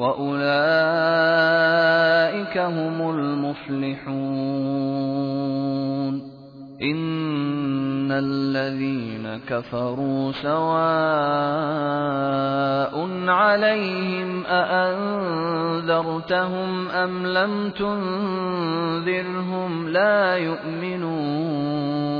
وَأُولَٰئِكَ هُمُ الْمُفْلِحُونَ إِنَّ الَّذِينَ كَفَرُوا سَوَاءٌ عَلَيْهِمْ أَأَنذَرْتَهُمْ أَمْ لَمْ تُنذِرْهُمْ لَا يُؤْمِنُونَ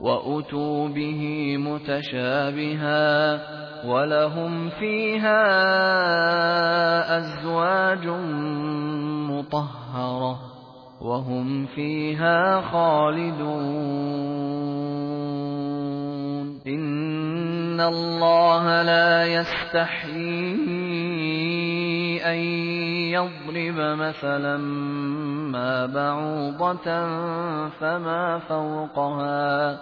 وأتوا به متشابها ولهم فيها أزواج مطهرة وهم فيها خالدون. إن الله لا يستحيي أن يضرب مثلا ما بعوضة فما فوقها.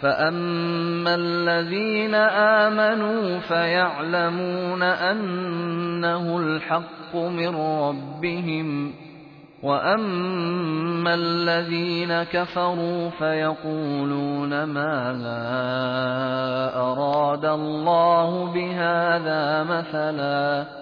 فأما الذين آمنوا فيعلمون أنه الحق من ربهم. وأما الذين كفروا فيقولون ما لا أراد الله بهذا مثلا.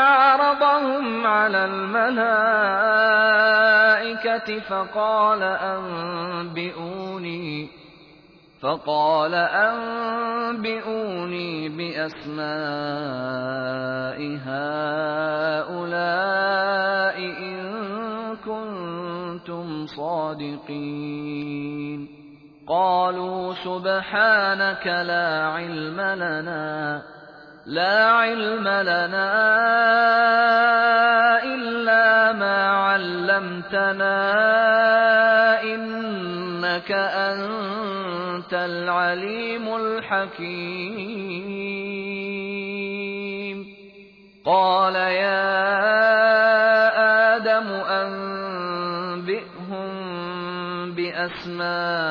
عرضهم على الملائكة فقال أنبئوني فقال أنبئوني بأسماء هؤلاء إن كنتم صادقين. قالوا سبحانك لا علم لنا. لا علم لنا إلا ما علمتنا إنك أنت العليم الحكيم. قال يا آدم أنبئهم بأسمائهم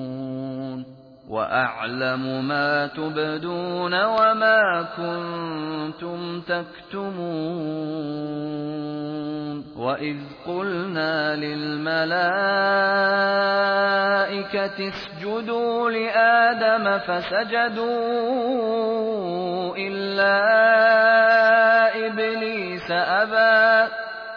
وأعلم ما تبدون وما كنتم تكتمون وإذ قلنا للملائكة اسجدوا لآدم فسجدوا إلا إبليس أبى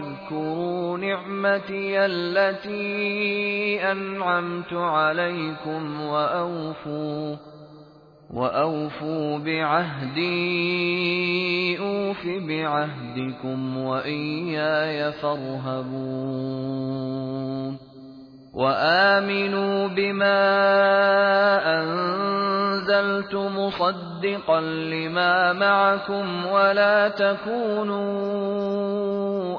اذْكُرُوا نِعْمَتِيَ الَّتِي أَنْعَمْتُ عَلَيْكُمْ وَأَوْفُوا وَأَوْفُوا بِعَهْدِي أُوفِ بِعَهْدِكُمْ وَإِيَّايَ فَارْهَبُونِ وَآمِنُوا بِمَا أَنزَلْتُ مُصَدِّقًا لِّمَا مَعَكُمْ وَلَا تَكُونُوا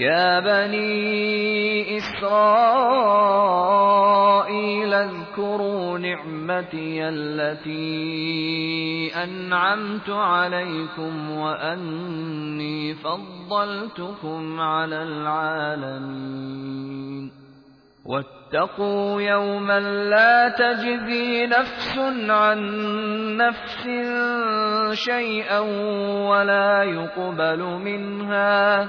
يَا بَنِي إِسْرَائِيلَ اذْكُرُوا نِعْمَتِيَ الَّتِي أَنْعَمْتُ عَلَيْكُمْ وَأَنِّي فَضَّلْتُكُمْ عَلَى الْعَالَمِينَ. وَاتَّقُوا يَوْمًا لَّا تَجْزِي نَفْسٌ عَن نَّفْسٍ شَيْئًا وَلَا يُقْبَلُ مِنْهَا.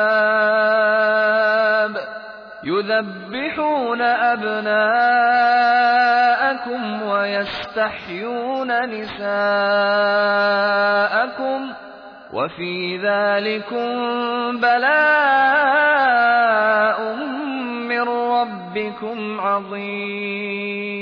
يذبحون أبناءكم ويستحيون نساءكم وفي ذلكم بلاء من ربكم عظيم.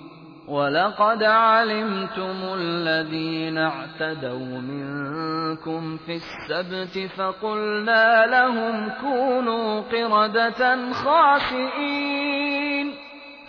ولقد علمتم الذين اعتدوا منكم في السبت فقلنا لهم كونوا قردة خاسئين.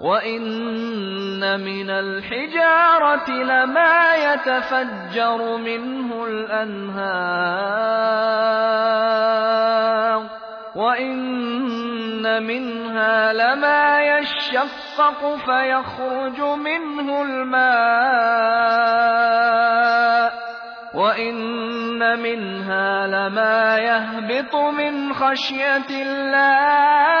وإن من الحجارة لما يتفجر منه الأنهار وإن منها لما يشقق فيخرج منه الماء وإن منها لما يهبط من خشية الله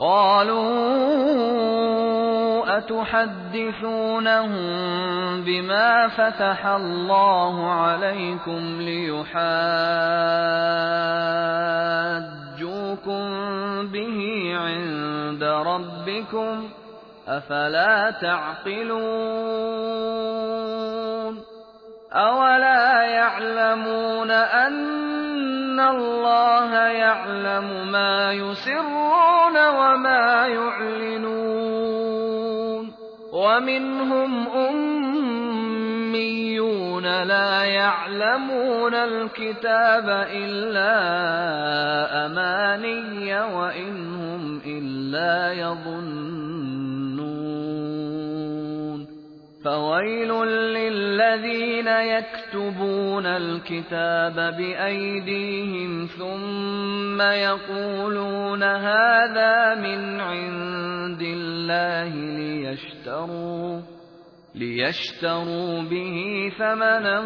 قالوا أتحدثونهم بما فتح الله عليكم ليحاجوكم به عند ربكم أفلا تعقلون أولا يعلمون أن الله يعلم ما يسرون وما يعلنون ومنهم أميون لا يعلمون الكتاب إلا أماني وإن هم إلا يظنون فويل للذين يكتبون الكتاب بأيديهم ثم يقولون هذا من عند الله ليشتروا ليشتروا به ثمنا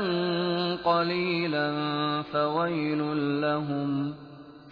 قليلا فويل لهم.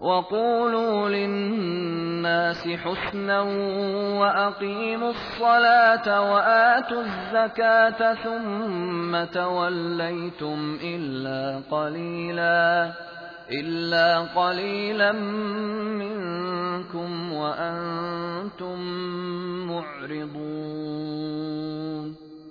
وقولوا للناس حسنا وأقيموا الصلاة وآتوا الزكاة ثم توليتم إلا قليلا إلا قليلا منكم وأنتم معرضون.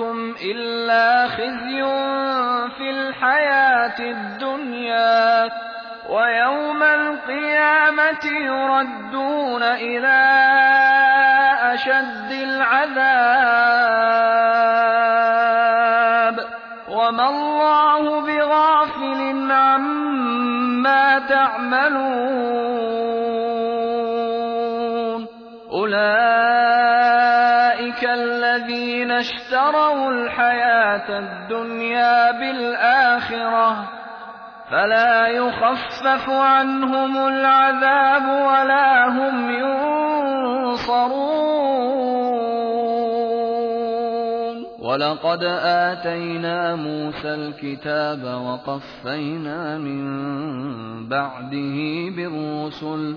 إلا خزي في الحياة الدنيا ويوم القيامة يردون إلى أشد العذاب. وما الله بغافل عما تعملون. أولئك اشتروا الحياة الدنيا بالآخرة فلا يخفف عنهم العذاب ولا هم ينصرون. ولقد آتينا موسى الكتاب وقفينا من بعده بالرسل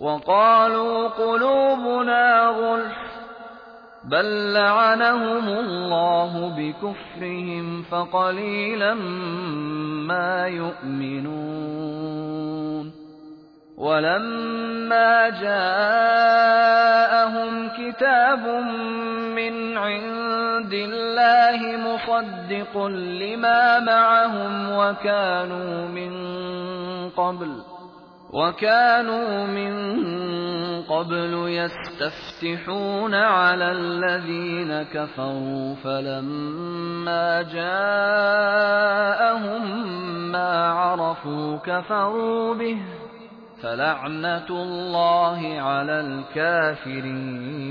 وقالوا قلوبنا غلف بل لعنهم الله بكفرهم فقليلا ما يؤمنون. ولما جاءهم كتاب من عند الله مصدق لما معهم وكانوا من قبل وكانوا من قبل يستفتحون على الذين كفروا فلما جاءهم ما عرفوا كفروا به فلعنة الله على الكافرين.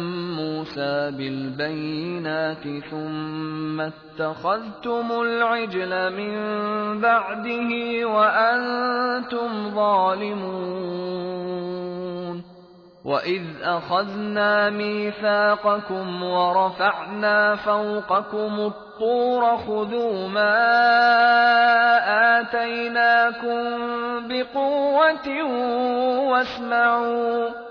موسى بالبينات ثم اتخذتم العجل من بعده وأنتم ظالمون. وإذ أخذنا ميثاقكم ورفعنا فوقكم الطور خذوا ما آتيناكم بقوة واسمعوا.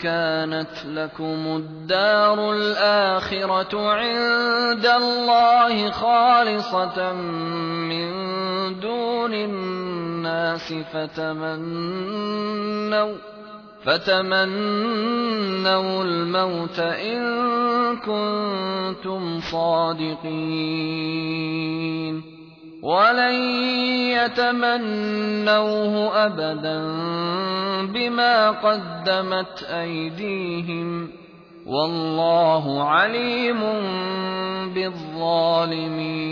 كانت لكم الدار الآخرة عند الله خالصة من دون الناس فتمنوا فتمنوا الموت إن كنتم صادقين ولن يتمنوه أبدا بما قدمت أيديهم والله عليم بالظالمين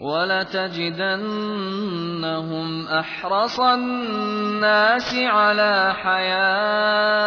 ولتجدنهم أحرص الناس على حياة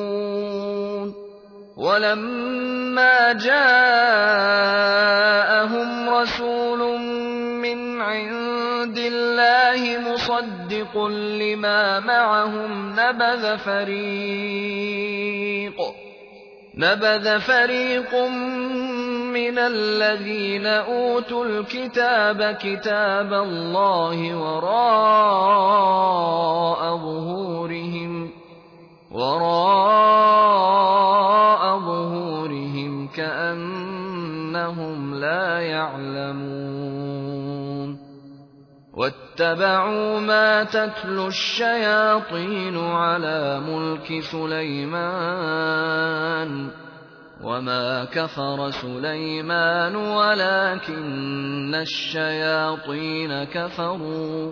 وَلَمَّا جَاءَهُمْ رَسُولٌ مِّنْ عِندِ اللَّهِ مُصَدِّقٌ لِّمَا مَعَهُمْ نَبَذَ فَرِيقٌ نبذ فريق من الذين أوتوا الكتاب كتاب الله وراء ظهورهم وراء كأنهم لا يعلمون واتبعوا ما تتلو الشياطين على ملك سليمان وما كفر سليمان ولكن الشياطين كفروا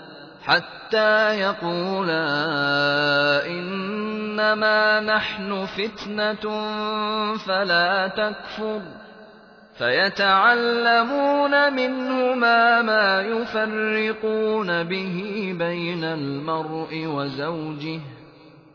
حتى يقولا إنما نحن فتنة فلا تكفر فيتعلمون منهما ما يفرقون به بين المرء وزوجه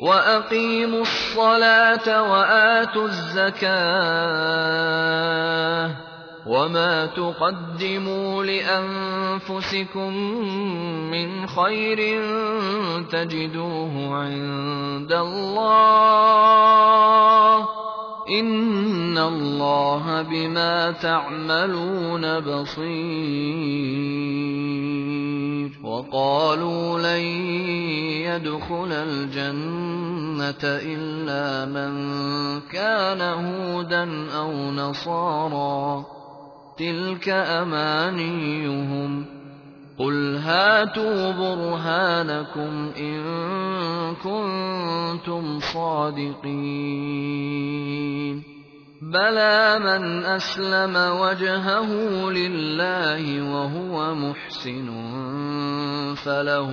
واقيموا الصلاه واتوا الزكاه وما تقدموا لانفسكم من خير تجدوه عند الله ان الله بما تعملون بصير وقالوا لن يدخل الجنه الا من كان هودا أو نصارا تلك أمانيهم قل هاتوا برهانكم إن كنتم صادقين بلى من أسلم وجهه لله وهو محسن فله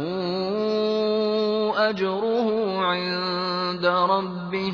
أجره عند ربه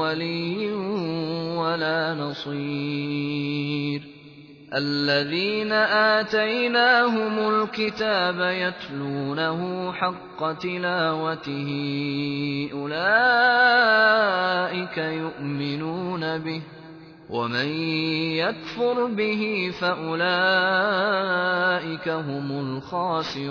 ولي ولا نصير. الذين آتيناهم الكتاب يتلونه حق تلاوته أولئك يؤمنون به ومن يكفر به فأولئك هم الخاسرون.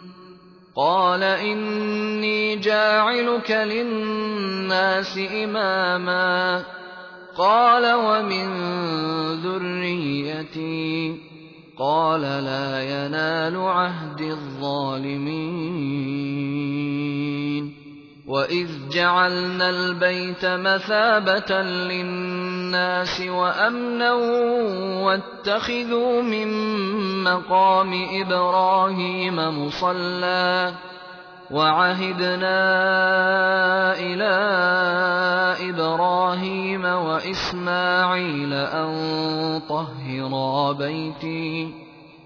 قال إني جاعلك للناس إماما. قال ومن ذريتي. قال لا ينال عهد الظالمين. وإذ جعلنا البيت مثابة للناس وأمنا واتخذوا من مقام إبراهيم مصلى وعهدنا إلى إبراهيم وإسماعيل أن طهرا بيتي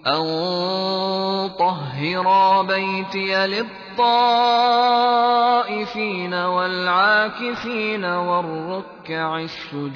أن طهرا بيتي للطائفين والعاكفين والركع السجود.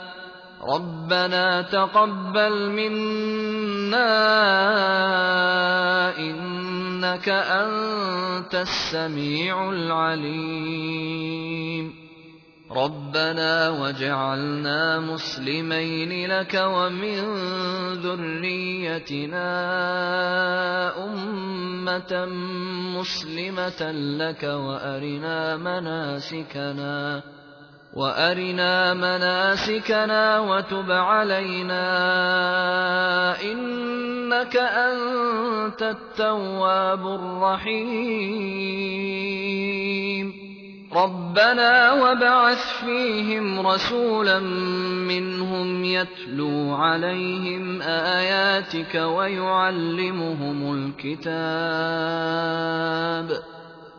ربنا تقبل منا إنك أنت السميع العليم رَبَّنَا وَاجْعَلْنَا مُسْلِمَيْنِ لَكَ وَمِن ذُرِّيَّتِنَا أُمَّةً مُّسْلِمَةً لَّكَ وَأَرِنَا مَنَاسِكَنَا وَأَرِنَا مَنَاسِكَنَا وَتُبْ عَلَيْنَا إِنَّكَ أَنتَ التَّوَّابُ الرَّحِيمُ رَبَّنَا وَابْعَثْ فِيهِمْ رَسُولًا مِّنْهُمْ يَتْلُو عَلَيْهِمْ آيَاتِكَ وَيُعَلِّمُهُمُ الْكِتَابَ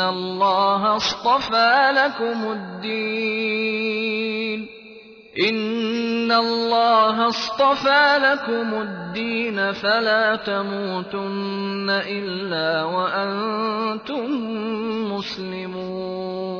إِنَّ اللَّهَ اصْطَفَىٰ لَكُمُ الدِّينَ إِنَّ اللَّهَ اصْطَفَىٰ لَكُمُ الدِّينَ فَلَا تَمُوتُنَّ إِلَّا وَأَنتُم مُّسْلِمُونَ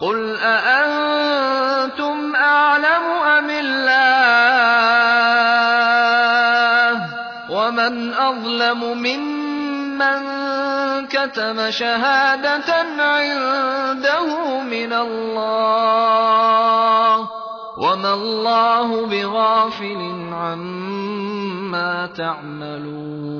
قُلْ أَأَنتُمْ أَعْلَمُ أَمِ اللَّهُ ۗ وَمَنْ أَظْلَمُ مِمَّن كَتَمَ شَهَادَةً عِندَهُ مِنَ اللَّهِ ۗ وَمَا اللَّهُ بِغَافِلٍ عَمَّا تَعْمَلُونَ